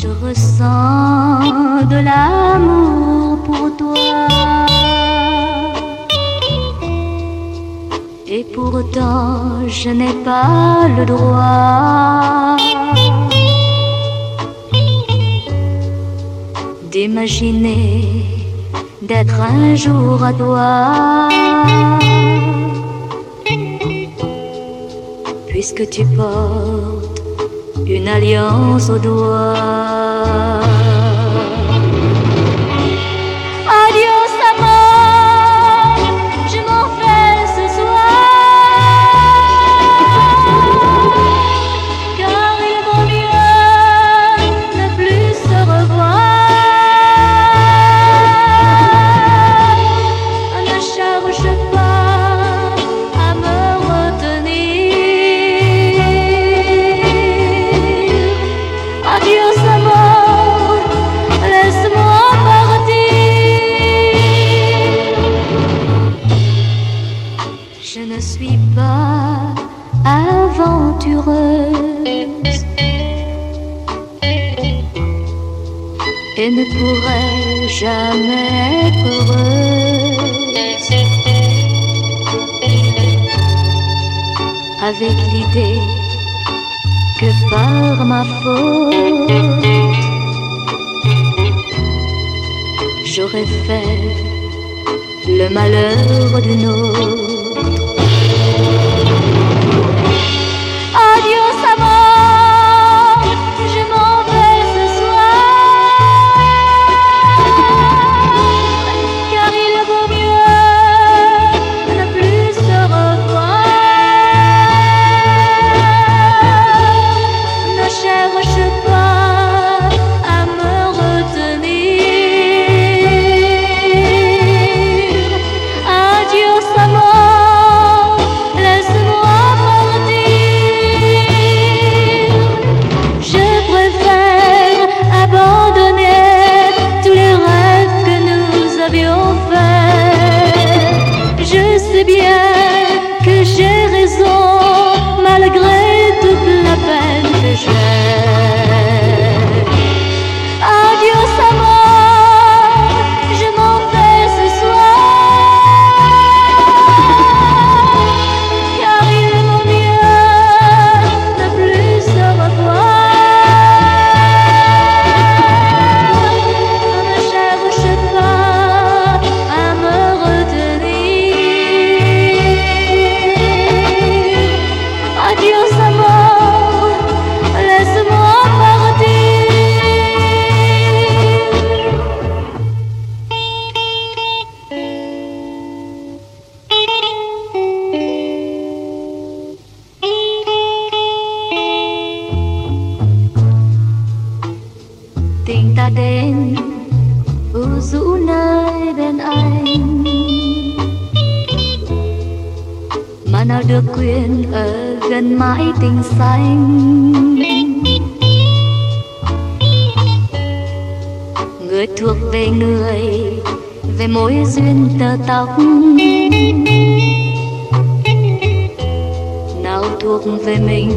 Je ressens de l'amour pour toi. Et pourtant, je n'ai pas le droit d'imaginer d'être un jour à toi. Puisque tu portes une alliance au doigt. Et ne pourrai jamais être heureuse avec l'idée que par ma faute j'aurais fait le malheur d'une autre. Tình ta đến u rũ nơi bên anh. Mà nào được quyền ở gần mãi tình xanh. Người thuộc về người, về mối duyên tơ tóc. Nào thuộc về mình,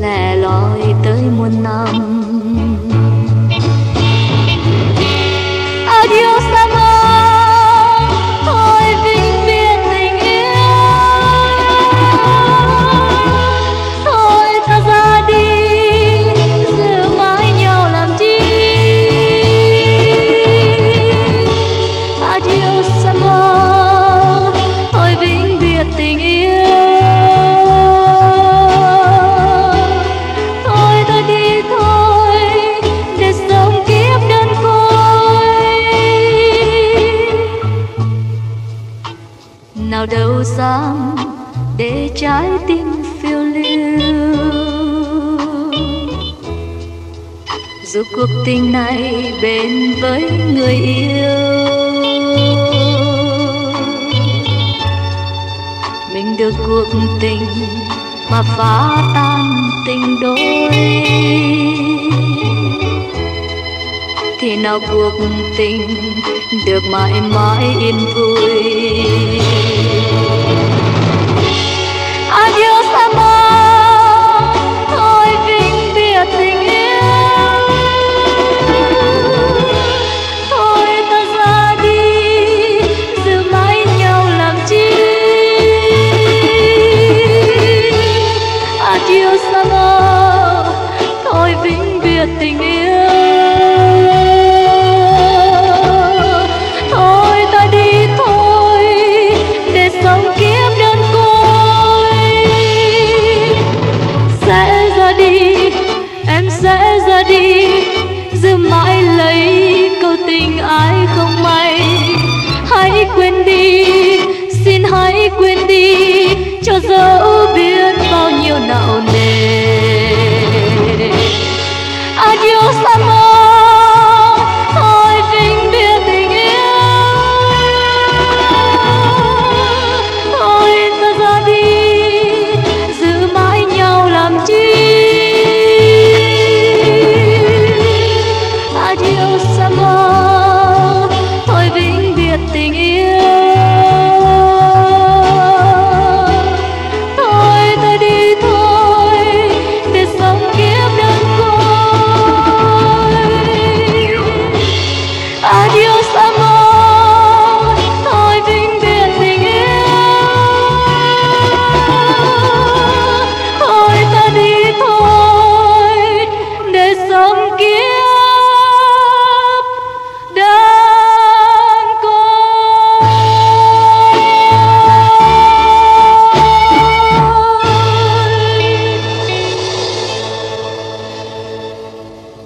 lẻ loi tới muôn năm. Nào để trái tim phiêu lưu. Dù cuộc tình này bên với người yêu, mình được cuộc tình mà phá tan tình đôi. Thì nào cuộc tình được mãi mãi yên vui? xưa đi giữ mãi lấy câu tình ai không may. Hãy quên đi